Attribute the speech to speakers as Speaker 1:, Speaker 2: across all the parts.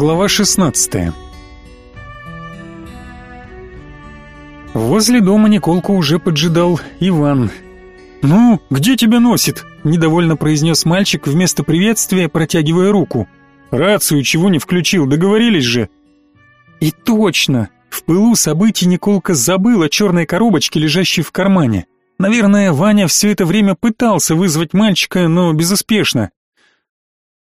Speaker 1: Глава 16. Возле дома Николку уже поджидал Иван. «Ну, где тебя носит?» – недовольно произнес мальчик вместо приветствия, протягивая руку. «Рацию чего не включил, договорились же?» И точно! В пылу событий Николка забыл о черной коробочке, лежащей в кармане. Наверное, Ваня все это время пытался вызвать мальчика, но безуспешно.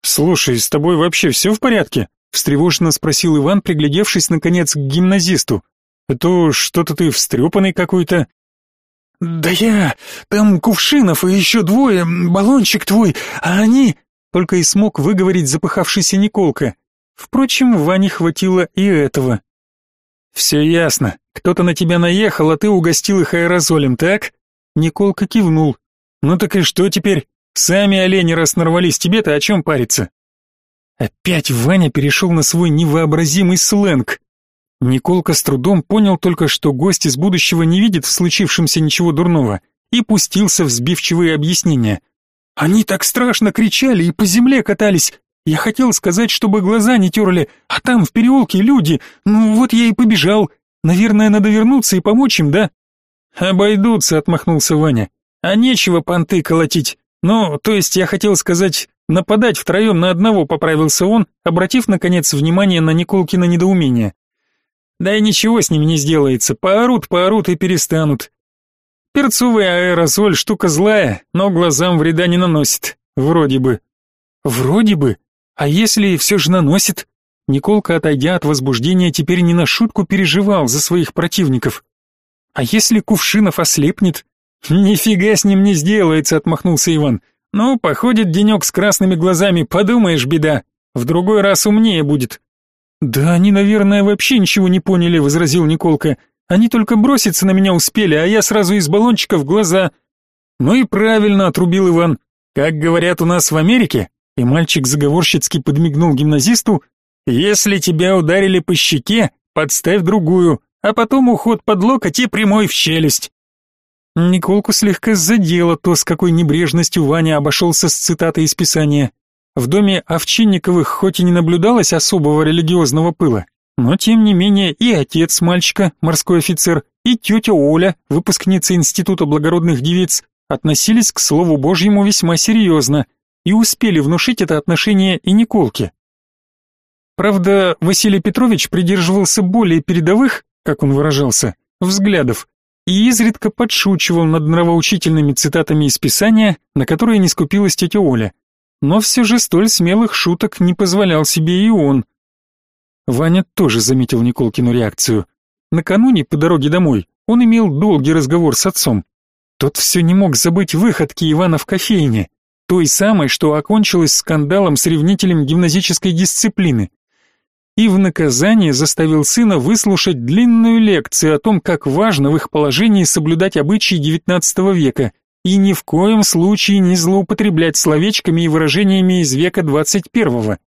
Speaker 1: «Слушай, с тобой вообще все в порядке?» Встревоженно спросил Иван, приглядевшись наконец к гимназисту. А то что-то ты встрепанный какой-то. Да я, там Кувшинов и еще двое, баллончик твой, а они только и смог выговорить запыхавшийся Николка. Впрочем, Ване хватило и этого. Все ясно. Кто-то на тебя наехал, а ты угостил их аэрозолем, так? Николка кивнул. Ну так и что теперь? Сами олени раз нарвались, тебе-то о чем париться? Опять Ваня перешел на свой невообразимый сленг. Николка с трудом понял только, что гость из будущего не видит в случившемся ничего дурного, и пустился в сбивчивые объяснения. «Они так страшно кричали и по земле катались. Я хотел сказать, чтобы глаза не терли, а там в переулке люди. Ну вот я и побежал. Наверное, надо вернуться и помочь им, да?» «Обойдутся», — отмахнулся Ваня. «А нечего понты колотить. Ну, то есть я хотел сказать, Нападать втроем на одного поправился он, обратив, наконец, внимание на Николкино недоумение. Да и ничего с ними не сделается, поорут, поорут и перестанут. Перцовый аэрозоль штука злая, но глазам вреда не наносит, вроде бы. Вроде бы? А если все же наносит? Николка, отойдя от возбуждения, теперь не на шутку переживал за своих противников. А если Кувшинов ослепнет? Нифига с ним не сделается, отмахнулся Иван. Ну, походит денек с красными глазами, подумаешь, беда. В другой раз умнее будет. Да они, наверное, вообще ничего не поняли, возразил Николка. Они только броситься на меня успели, а я сразу из баллончика в глаза. Ну и правильно отрубил Иван. Как говорят у нас в Америке, и мальчик заговорщицки подмигнул гимназисту, если тебя ударили по щеке, подставь другую, а потом уход под локоть и прямой в челюсть. Николку слегка задело то, с какой небрежностью Ваня обошелся с цитатой из Писания. В доме Овчинниковых хоть и не наблюдалось особого религиозного пыла, но тем не менее и отец мальчика, морской офицер, и тетя Оля, выпускница Института благородных девиц, относились к Слову Божьему весьма серьезно и успели внушить это отношение и Николке. Правда, Василий Петрович придерживался более передовых, как он выражался, взглядов, и изредка подшучивал над нравоучительными цитатами из Писания, на которые не скупилась тетя Оля. Но все же столь смелых шуток не позволял себе и он. Ваня тоже заметил Николкину реакцию. Накануне по дороге домой он имел долгий разговор с отцом. Тот все не мог забыть выходки Ивана в кофейне, той самой, что окончилась скандалом с ревнителем гимназической дисциплины и в наказание заставил сына выслушать длинную лекцию о том, как важно в их положении соблюдать обычаи XIX века и ни в коем случае не злоупотреблять словечками и выражениями из века XXI.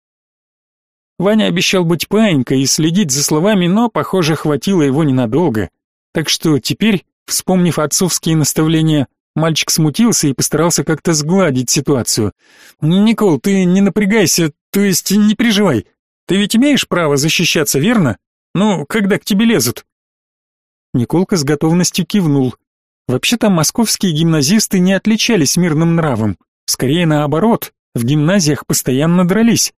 Speaker 1: Ваня обещал быть паинькой и следить за словами, но, похоже, хватило его ненадолго. Так что теперь, вспомнив отцовские наставления, мальчик смутился и постарался как-то сгладить ситуацию. «Никол, ты не напрягайся, то есть не переживай. Ты ведь имеешь право защищаться, верно? Ну, когда к тебе лезут?» Николка с готовностью кивнул. Вообще-то московские гимназисты не отличались мирным нравом. Скорее наоборот, в гимназиях постоянно дрались.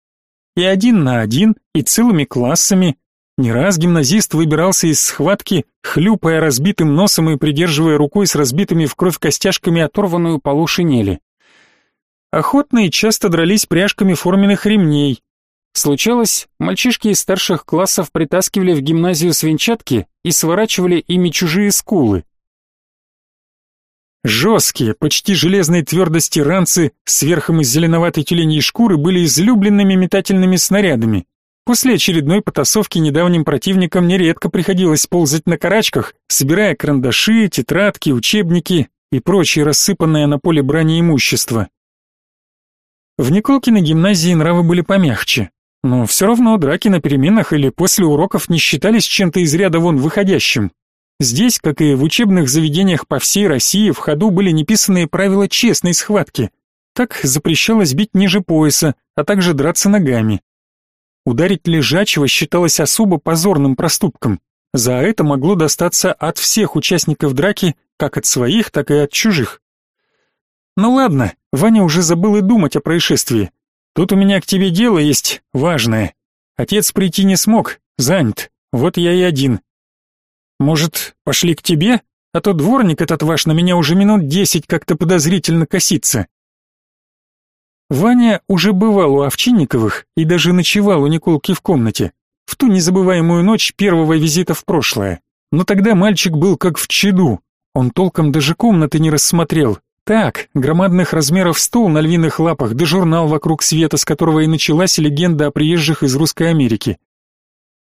Speaker 1: И один на один, и целыми классами. Не раз гимназист выбирался из схватки, хлюпая разбитым носом и придерживая рукой с разбитыми в кровь костяшками оторванную полу шинели. Охотно и часто дрались пряжками форменных ремней, Случалось, мальчишки из старших классов притаскивали в гимназию свинчатки и сворачивали ими чужие скулы. Жесткие, почти железной твердости ранцы с верхом из зеленоватой тюленей шкуры были излюбленными метательными снарядами. После очередной потасовки недавним противникам нередко приходилось ползать на карачках, собирая карандаши, тетрадки, учебники и прочее рассыпанное на поле брани имущество. В Николкиной гимназии нравы были помягче. Но все равно драки на переменах или после уроков не считались чем-то из ряда вон выходящим. Здесь, как и в учебных заведениях по всей России, в ходу были неписанные правила честной схватки. Так запрещалось бить ниже пояса, а также драться ногами. Ударить лежачего считалось особо позорным проступком. За это могло достаться от всех участников драки, как от своих, так и от чужих. Ну ладно, Ваня уже забыл и думать о происшествии. Тут у меня к тебе дело есть важное. Отец прийти не смог, занят. Вот я и один. Может, пошли к тебе? А то дворник этот ваш на меня уже минут десять как-то подозрительно косится. Ваня уже бывал у Овчинниковых и даже ночевал у Николки в комнате в ту незабываемую ночь первого визита в прошлое. Но тогда мальчик был как в чаду. Он толком даже комнаты не рассмотрел. Так, громадных размеров стол на львиных лапах, да журнал вокруг света, с которого и началась легенда о приезжих из Русской Америки.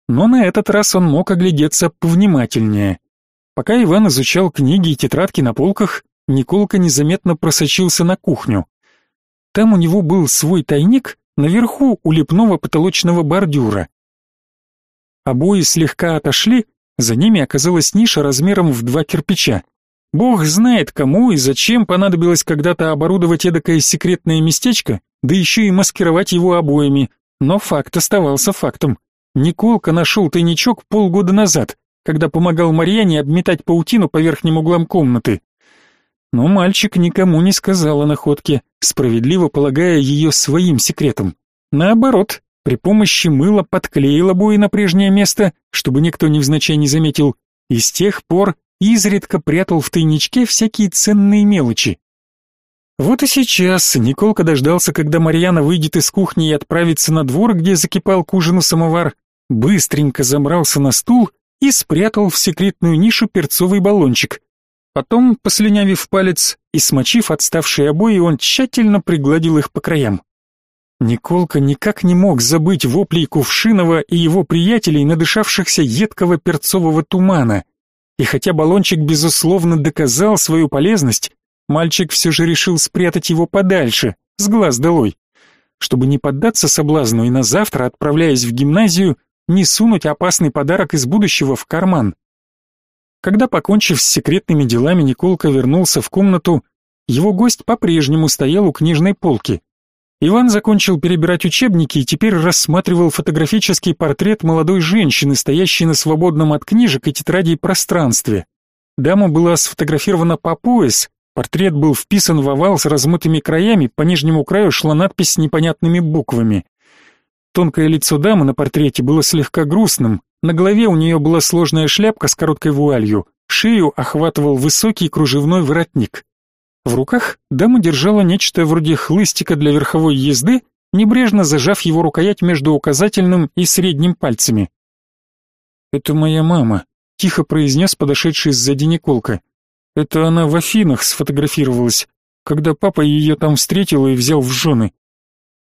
Speaker 1: Но на этот раз он мог оглядеться повнимательнее. Пока Иван изучал книги и тетрадки на полках, Николка незаметно просочился на кухню. Там у него был свой тайник наверху у лепного потолочного бордюра. Обои слегка отошли, за ними оказалась ниша размером в два кирпича. Бог знает, кому и зачем понадобилось когда-то оборудовать эдакое секретное местечко, да еще и маскировать его обоями, но факт оставался фактом. Николка нашел тайничок полгода назад, когда помогал Марьяне обметать паутину по верхним углам комнаты. Но мальчик никому не сказал о находке, справедливо полагая ее своим секретом. Наоборот, при помощи мыла подклеил обои на прежнее место, чтобы никто невзначай не заметил, и с тех пор изредка прятал в тайничке всякие ценные мелочи. Вот и сейчас Николка дождался, когда Марьяна выйдет из кухни и отправится на двор, где закипал к ужину самовар, быстренько замрался на стул и спрятал в секретную нишу перцовый баллончик. Потом, послюнявив палец и смочив отставшие обои, он тщательно пригладил их по краям. Николка никак не мог забыть воплей Кувшинова и его приятелей, надышавшихся едкого перцового тумана. И хотя баллончик, безусловно, доказал свою полезность, мальчик все же решил спрятать его подальше, с глаз долой, чтобы не поддаться соблазну и на завтра, отправляясь в гимназию, не сунуть опасный подарок из будущего в карман. Когда, покончив с секретными делами, Николка вернулся в комнату, его гость по-прежнему стоял у книжной полки. Иван закончил перебирать учебники и теперь рассматривал фотографический портрет молодой женщины, стоящей на свободном от книжек и тетрадей пространстве. Дама была сфотографирована по пояс, портрет был вписан в овал с размытыми краями, по нижнему краю шла надпись с непонятными буквами. Тонкое лицо дамы на портрете было слегка грустным, на голове у нее была сложная шляпка с короткой вуалью, шею охватывал высокий кружевной воротник. В руках дама держала нечто вроде хлыстика для верховой езды, небрежно зажав его рукоять между указательным и средним пальцами. «Это моя мама», — тихо произнес подошедший сзади Николка. «Это она в Афинах сфотографировалась, когда папа ее там встретил и взял в жены.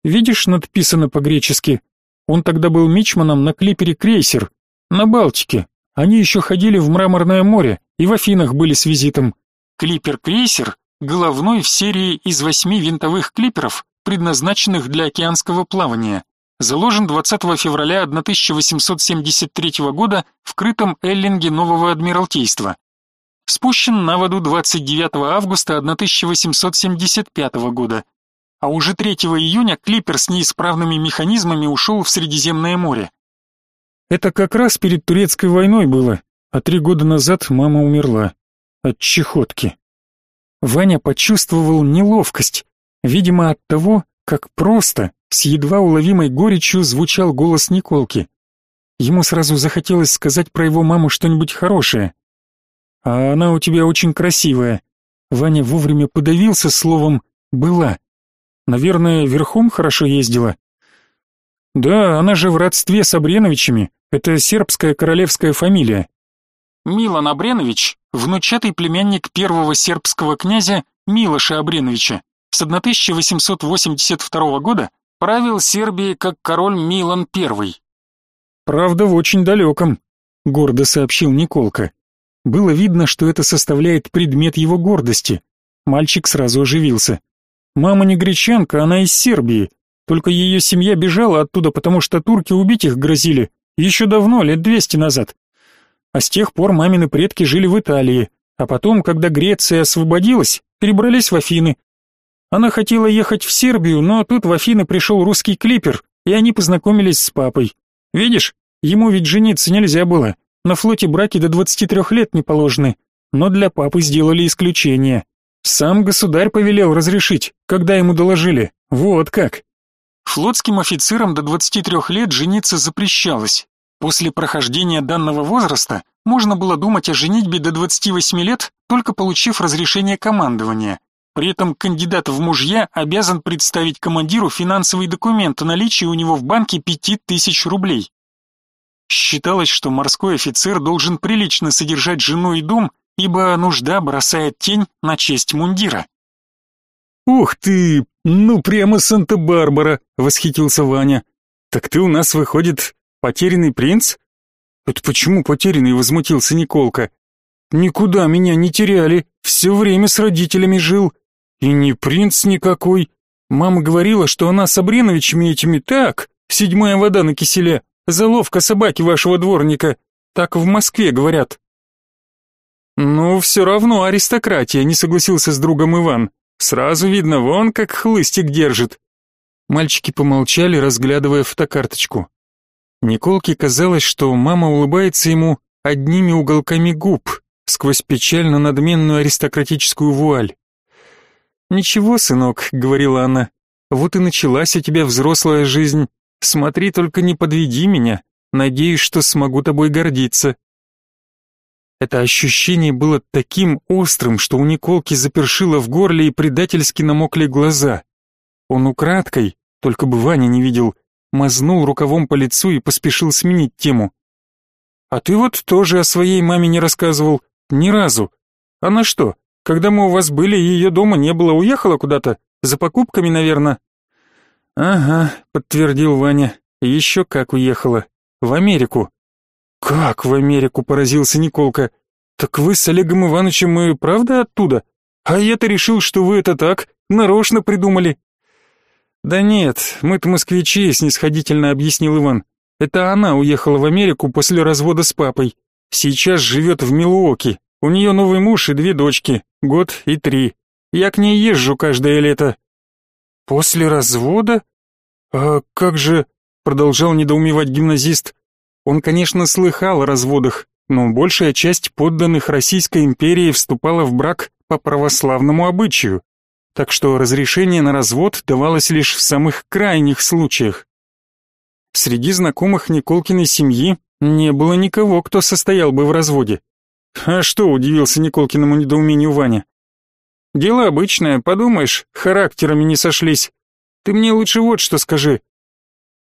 Speaker 1: Видишь, надписано по-гречески. Он тогда был мичманом на клипере «Крейсер», на Балтике. Они еще ходили в Мраморное море и в Афинах были с визитом. Клипер-крейсер головной в серии из восьми винтовых клиперов, предназначенных для океанского плавания. Заложен 20 февраля 1873 года в крытом эллинге Нового Адмиралтейства. Спущен на воду 29 августа 1875 года. А уже 3 июня клипер с неисправными механизмами ушел в Средиземное море. Это как раз перед турецкой войной было, а три года назад мама умерла от чехотки. Ваня почувствовал неловкость, видимо от того, как просто, с едва уловимой горечью звучал голос Николки. Ему сразу захотелось сказать про его маму что-нибудь хорошее. «А она у тебя очень красивая». Ваня вовремя подавился словом «была». Наверное, верхом хорошо ездила. Да, она же в родстве с Абреновичами. Это сербская королевская фамилия. Милан Абренович, внучатый племянник первого сербского князя Милоша Абреновича, с 1882 года правил Сербией как король Милан I. Правда, в очень далеком, гордо сообщил Николка. Было видно, что это составляет предмет его гордости. Мальчик сразу оживился. Мама не гречанка, она из Сербии. Только ее семья бежала оттуда, потому что турки убить их грозили. Еще давно, лет двести назад а с тех пор мамины предки жили в Италии, а потом, когда Греция освободилась, перебрались в Афины. Она хотела ехать в Сербию, но тут в Афины пришел русский клипер, и они познакомились с папой. Видишь, ему ведь жениться нельзя было. На флоте браки до 23 лет не положены, но для папы сделали исключение. Сам государь повелел разрешить, когда ему доложили. Вот как. Флотским офицерам до 23 лет жениться запрещалось. После прохождения данного возраста можно было думать о женитьбе до 28 лет, только получив разрешение командования. При этом кандидат в мужья обязан представить командиру финансовый документ о наличии у него в банке 5000 рублей. Считалось, что морской офицер должен прилично содержать жену и дом, ибо нужда бросает тень на честь мундира.
Speaker 2: «Ух ты! Ну прямо Санта-Барбара!» — восхитился Ваня. «Так ты у нас, выходит, потерянный принц?» «Это почему потерянный?» — возмутился Николка. «Никуда меня не теряли, все время с родителями жил. И не принц никакой. Мама говорила, что она с Абреновичами этими так, седьмая вода на киселе, заловка собаки вашего дворника. Так в Москве говорят». «Ну, все равно аристократия», — не согласился с другом Иван. «Сразу видно, вон как хлыстик держит». Мальчики помолчали, разглядывая фотокарточку. Николке казалось, что мама улыбается ему одними уголками губ, сквозь печально надменную аристократическую вуаль. «Ничего, сынок», — говорила она, — «вот и началась у тебя взрослая жизнь. Смотри, только не подведи меня. Надеюсь, что смогу тобой гордиться. Это ощущение было таким острым, что у Николки запершило в горле и предательски намокли глаза. Он украдкой, только бы Ваня не видел, мазнул рукавом по лицу и поспешил сменить тему. «А ты вот тоже о своей маме не рассказывал, ни разу. Она что, когда мы у вас были, ее дома не было, уехала куда-то? За покупками, наверное?» «Ага», — подтвердил Ваня, — «еще как уехала. В Америку. «Как в Америку?» — поразился Николка. «Так вы с Олегом Ивановичем и правда оттуда? А я-то решил, что вы это так, нарочно придумали». «Да нет, мы-то москвичи», — снисходительно объяснил Иван. «Это она уехала в Америку после развода с папой. Сейчас живет в Милуоке. У нее новый муж и две дочки, год и три. Я к ней езжу каждое лето». «После развода? А как же...» — продолжал недоумевать гимназист. Он, конечно, слыхал о разводах, но большая часть подданных Российской империи вступала в брак по православному обычаю, так что разрешение на развод давалось лишь в самых крайних случаях. Среди знакомых Николкиной семьи не было никого, кто состоял бы в разводе. А что, удивился Николкиному недоумению Ваня. Дело обычное, подумаешь, характерами не сошлись. Ты мне лучше вот что скажи.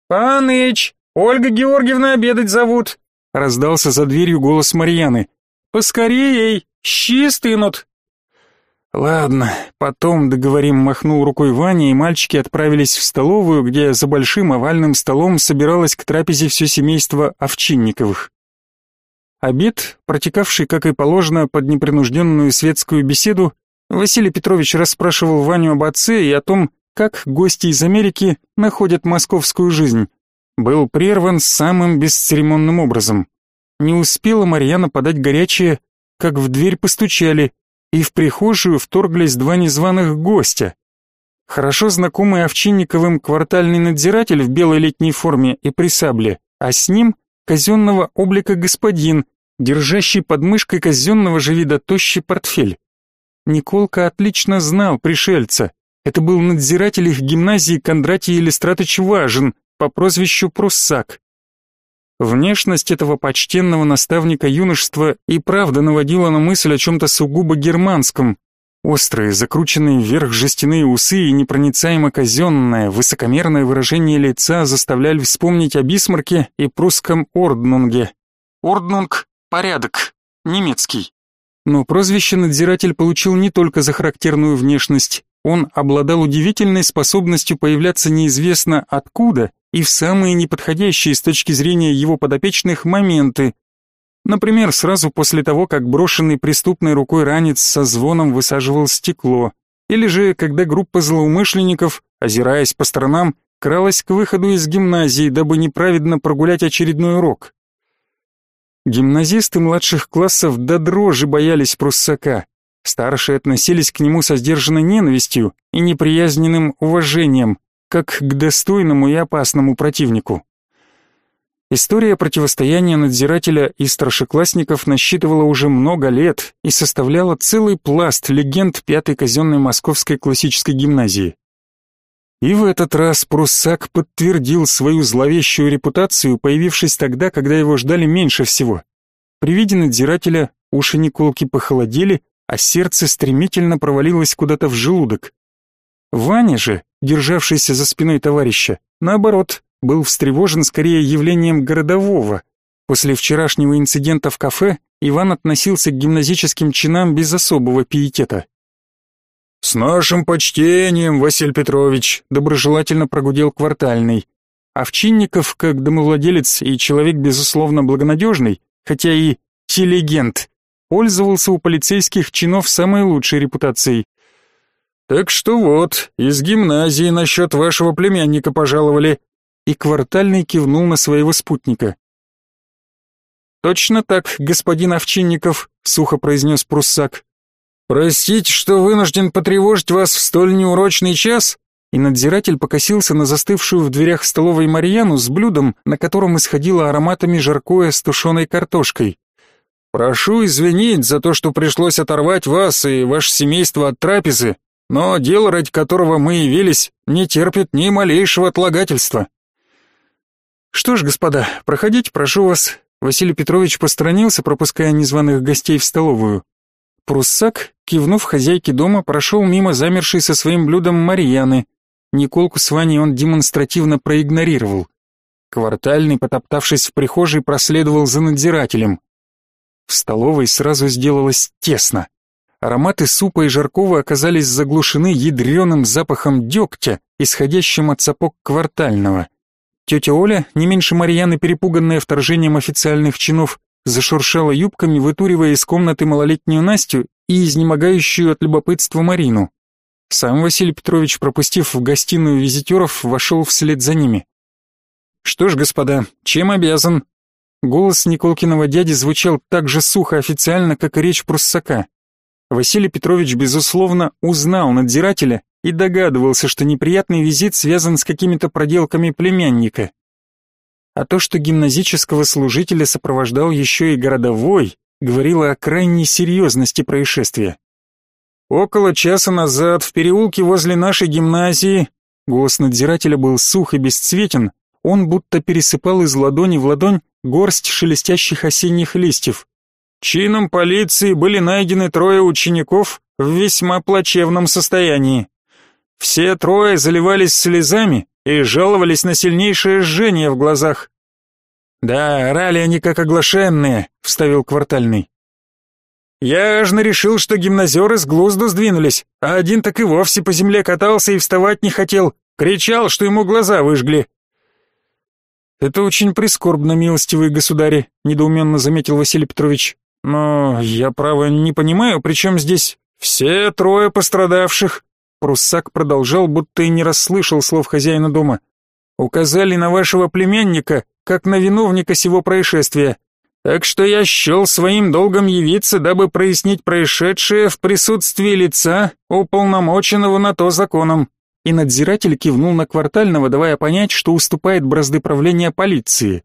Speaker 2: Паныч, «Ольга Георгиевна обедать зовут!» — раздался за дверью голос Марьяны. «Поскорей, щи стынут!» «Ладно, потом договорим», — махнул рукой Ваня, и мальчики отправились в столовую, где за большим овальным столом собиралось к трапезе все семейство Овчинниковых. Обед, протекавший, как и положено, под непринужденную светскую беседу, Василий Петрович расспрашивал Ваню об отце и о том, как гости из Америки находят московскую жизнь был прерван самым бесцеремонным образом. Не успела Марьяна подать горячее, как в дверь постучали, и в прихожую вторглись два незваных гостя. Хорошо знакомый Овчинниковым квартальный надзиратель в белой летней форме и при сабле, а с ним казенного облика господин, держащий под мышкой казенного же вида тощий портфель. Николка отлично знал пришельца. Это был надзиратель их гимназии Кондратий Елистратович Важин, по прозвищу Пруссак. Внешность этого почтенного наставника юношества и правда наводила на мысль о чем-то сугубо германском. Острые, закрученные вверх жестяные усы и непроницаемо казенное, высокомерное выражение лица заставляли вспомнить о Бисмарке и прусском Орднунге. Орднунг — порядок, немецкий. Но прозвище надзиратель получил не только за характерную внешность, он обладал удивительной способностью появляться неизвестно откуда и в самые неподходящие с точки зрения его подопечных моменты. Например, сразу после того, как брошенный преступной рукой ранец со звоном высаживал стекло, или же когда группа злоумышленников, озираясь по сторонам, кралась к выходу из гимназии, дабы неправедно прогулять очередной урок. Гимназисты младших классов до дрожи боялись пруссака. Старшие относились к нему со сдержанной ненавистью и неприязненным уважением,
Speaker 1: как к достойному и опасному противнику. История противостояния надзирателя и старшеклассников насчитывала уже много лет и составляла целый пласт легенд пятой казенной московской классической гимназии. И в этот раз Пруссак подтвердил свою зловещую репутацию, появившись тогда, когда его ждали меньше всего. При виде надзирателя уши Николки похолодели, а сердце стремительно провалилось куда-то в желудок. Ваня же, державшийся за спиной товарища, наоборот, был встревожен скорее явлением городового. После вчерашнего инцидента в кафе Иван относился к гимназическим чинам без особого пиетета.
Speaker 2: «С нашим почтением, Василий Петрович!» — доброжелательно прогудел квартальный.
Speaker 1: Овчинников, как домовладелец и человек, безусловно, благонадежный, хотя и телегент, пользовался у полицейских чинов самой лучшей репутацией.
Speaker 2: «Так что вот, из гимназии насчет вашего племянника пожаловали
Speaker 1: и квартальный кивнул на своего спутника. «Точно так, господин Овчинников», — сухо произнес пруссак.
Speaker 2: «Простите, что вынужден потревожить вас в столь неурочный час?»
Speaker 1: И надзиратель покосился на застывшую в дверях столовой Марьяну с блюдом, на котором исходило ароматами жаркое с тушеной картошкой.
Speaker 2: «Прошу извинить за то, что пришлось оторвать вас и ваше семейство от трапезы, но дело, ради которого мы явились, не терпит ни малейшего отлагательства».
Speaker 1: «Что ж, господа, проходите, прошу вас». Василий Петрович посторонился, пропуская незваных гостей в столовую. Пруссак, кивнув хозяйке дома, прошел мимо замершей со своим блюдом Марьяны. Николку с Ваней он демонстративно проигнорировал. Квартальный, потоптавшись в прихожей, проследовал за надзирателем. В столовой сразу сделалось тесно. Ароматы супа и жаркого оказались заглушены ядреным запахом дегтя, исходящим от сапог квартального. Тетя Оля, не меньше Марьяны, перепуганная вторжением официальных чинов, зашуршала юбками, вытуривая из комнаты малолетнюю Настю и изнемогающую от любопытства Марину. Сам Василий Петрович, пропустив в гостиную визитеров, вошел вслед за ними. «Что ж, господа, чем обязан?» Голос Николкиного дяди звучал так же сухо официально, как и речь пруссака. Василий Петрович, безусловно, узнал надзирателя и догадывался, что неприятный визит связан с какими-то проделками племянника. А то, что гимназического служителя сопровождал еще и городовой, говорило о крайней серьезности происшествия. Около часа назад в переулке возле нашей гимназии голос надзирателя был сух и бесцветен, он будто пересыпал из ладони в ладонь горсть шелестящих осенних листьев. Чином полиции были найдены трое учеников в весьма плачевном состоянии. Все трое заливались слезами и жаловались на сильнейшее жжение в глазах. «Да, орали они как оглашенные», — вставил квартальный. «Я аж решил, что гимназеры с глузду сдвинулись, а один так и вовсе по земле катался и вставать не хотел, кричал, что ему глаза выжгли». «Это очень прискорбно, милостивые государи», — недоуменно заметил Василий Петрович. «Но я, право, не понимаю, при чем здесь все трое пострадавших?» Пруссак продолжал, будто и не расслышал слов хозяина дома. «Указали на вашего племянника, как на виновника сего происшествия. Так что я счел своим долгом явиться, дабы прояснить происшедшее в присутствии лица, уполномоченного на то законом». И надзиратель кивнул на квартального, давая понять, что уступает бразды правления полиции.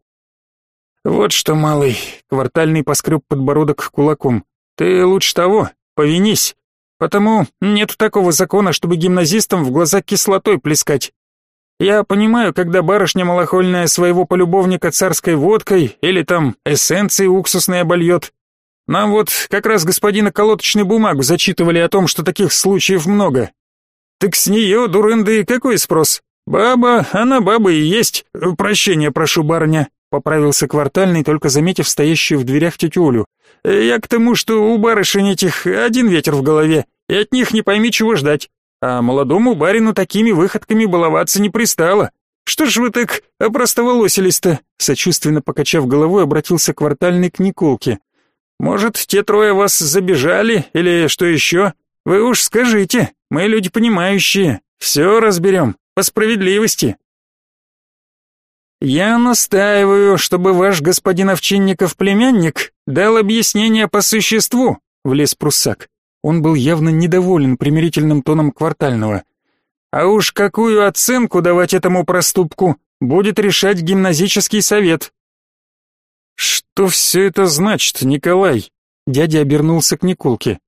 Speaker 1: «Вот что, малый», — квартальный поскреб подбородок кулаком, — «ты лучше того, повинись. Потому нет такого закона, чтобы гимназистам в глаза кислотой плескать. Я понимаю, когда барышня малохольная своего полюбовника царской водкой или там эссенцией уксусной обольет. Нам вот как раз господина колоточную бумагу зачитывали о том, что таких случаев много. Так с нее, дурынды, какой спрос? Баба, она баба и есть. Прощения прошу, барыня, поправился квартальный, только заметив стоящую в дверях тетю Олю. Я к тому, что у барышень этих один ветер в голове, и от них не пойми чего ждать. А молодому барину такими выходками баловаться не пристало. Что ж вы так опростоволосились-то? Сочувственно покачав головой, обратился квартальный к Николке. Может, те трое вас забежали или что еще? Вы уж скажите, мы люди понимающие. Все разберем, по справедливости. «Я настаиваю, чтобы ваш господин Овчинников племянник дал объяснение по существу», — влез пруссак. Он был явно недоволен примирительным тоном квартального. А уж какую оценку давать этому проступку, будет решать гимназический совет. Что все это значит, Николай? Дядя обернулся к Николке.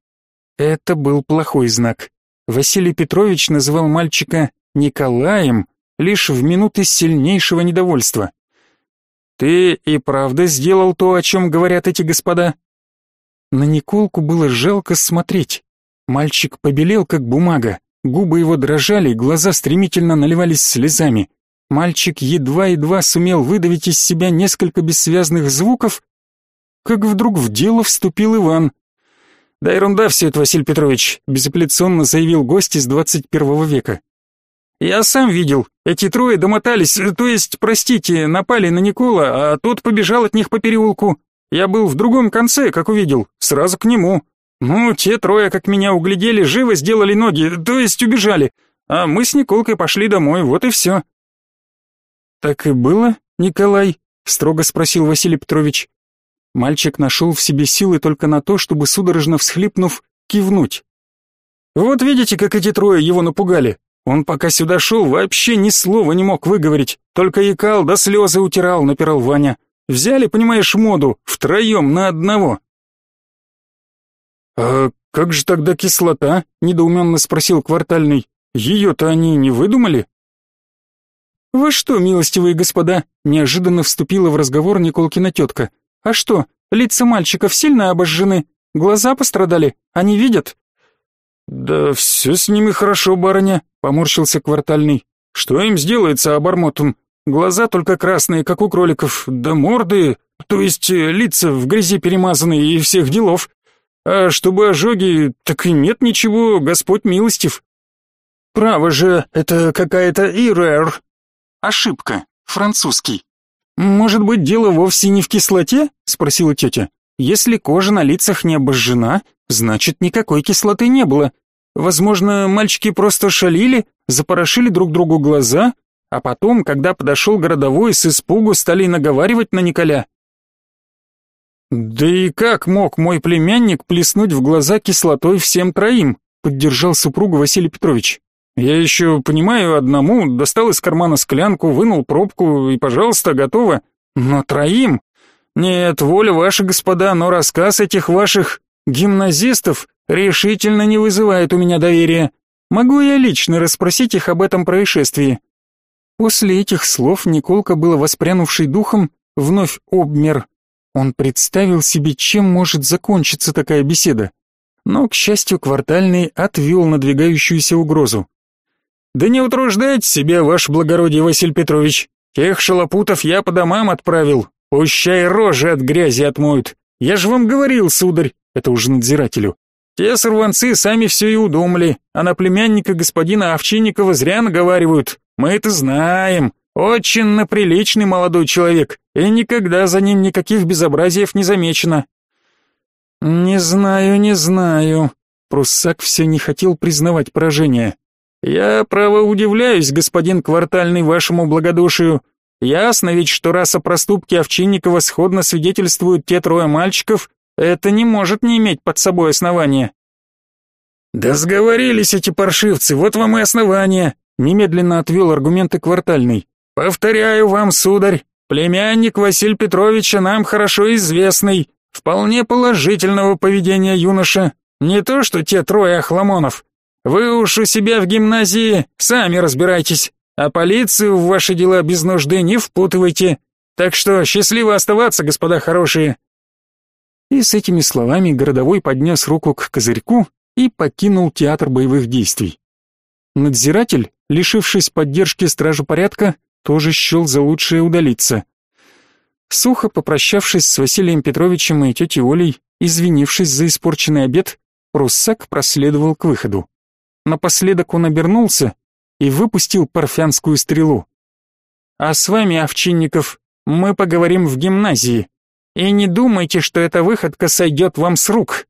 Speaker 1: Это был плохой знак. Василий Петрович называл мальчика Николаем лишь в минуты сильнейшего недовольства. «Ты и правда сделал то, о чем говорят эти господа?» На Николку было жалко смотреть. Мальчик побелел, как бумага, губы его дрожали, глаза стремительно наливались слезами. Мальчик едва-едва сумел выдавить из себя несколько бессвязных звуков, как вдруг в дело вступил Иван. «Да ерунда все это, Василий Петрович», — безапелляционно заявил гость из двадцать первого века. «Я сам видел, эти трое домотались, то есть, простите, напали на Никола, а тот побежал от них по переулку. Я был в другом конце, как увидел, сразу к нему. Ну, те трое, как меня углядели, живо сделали ноги, то есть убежали, а мы с Николкой пошли домой, вот и все». «Так и было, Николай?» — строго спросил Василий Петрович. Мальчик нашел в себе силы только на то, чтобы, судорожно всхлипнув, кивнуть. «Вот видите, как эти трое его напугали. Он пока сюда шел, вообще ни слова не мог выговорить, только икал да слезы утирал», — напирал Ваня. «Взяли, понимаешь, моду, втроем на одного». «А как же тогда кислота?» — недоуменно спросил квартальный. «Ее-то они не выдумали?» «Вы что, милостивые господа?» — неожиданно вступила в разговор Николкина тетка. А что, лица мальчиков сильно обожжены? Глаза пострадали? Они видят? Да все с ними хорошо, барыня, поморщился квартальный. Что им сделается, обормотун? Глаза только красные, как у кроликов, да морды, то есть э, лица в грязи перемазаны и всех делов. А чтобы ожоги, так и нет ничего, Господь милостив. Право же, это какая-то ирэр. Ошибка, французский. «Может быть, дело вовсе не в кислоте?» — спросила тетя. «Если кожа на лицах не обожжена, значит, никакой кислоты не было. Возможно, мальчики просто шалили, запорошили друг другу глаза, а потом, когда подошел городовой, с испугу стали наговаривать на Николя». «Да и как мог мой племянник плеснуть в глаза кислотой всем троим?» — поддержал супругу Василий Петрович. Я еще, понимаю, одному достал из кармана склянку, вынул пробку и, пожалуйста, готово. Но троим? Нет, воля ваша, господа, но рассказ этих ваших гимназистов решительно не вызывает у меня доверия. Могу я лично расспросить их об этом происшествии?» После этих слов Николка, было воспрянувший духом, вновь обмер. Он представил себе, чем может закончиться такая беседа. Но, к счастью, квартальный отвел надвигающуюся угрозу. Да не утруждайте себя, ваше благородие Василий Петрович. Тех шалопутов я по домам отправил. Пущай рожи от грязи отмоют. Я же вам говорил, сударь, это уже надзирателю. Те сорванцы сами все и удумали, а на племянника господина Овчинникова зря наговаривают. Мы это знаем. Очень наприличный молодой человек, и никогда за ним никаких безобразиев не замечено. Не знаю, не знаю. Пруссак все не хотел признавать поражение. «Я, право, удивляюсь, господин Квартальный, вашему благодушию. Ясно ведь, что раз о проступке Овчинникова сходно свидетельствуют те трое мальчиков, это не может не иметь под собой основания». «Да сговорились эти паршивцы, вот вам и основание», немедленно отвел аргументы Квартальный. «Повторяю вам, сударь, племянник Василия Петровича нам хорошо известный, вполне положительного поведения юноша, не то что те трое охламонов». Вы уж у себя в гимназии сами разбирайтесь, а полицию в ваши дела без нужды не впутывайте. Так что счастливо оставаться, господа хорошие. И с этими словами городовой поднес руку к козырьку и покинул театр боевых действий. Надзиратель, лишившись поддержки стражи порядка, тоже счел за лучшее удалиться. Сухо попрощавшись с Василием Петровичем и тетей Олей, извинившись за испорченный обед, Руссак проследовал к выходу. Напоследок он обернулся и выпустил парфянскую стрелу. «А с вами, Овчинников, мы поговорим в гимназии. И не думайте, что эта выходка сойдет вам с рук».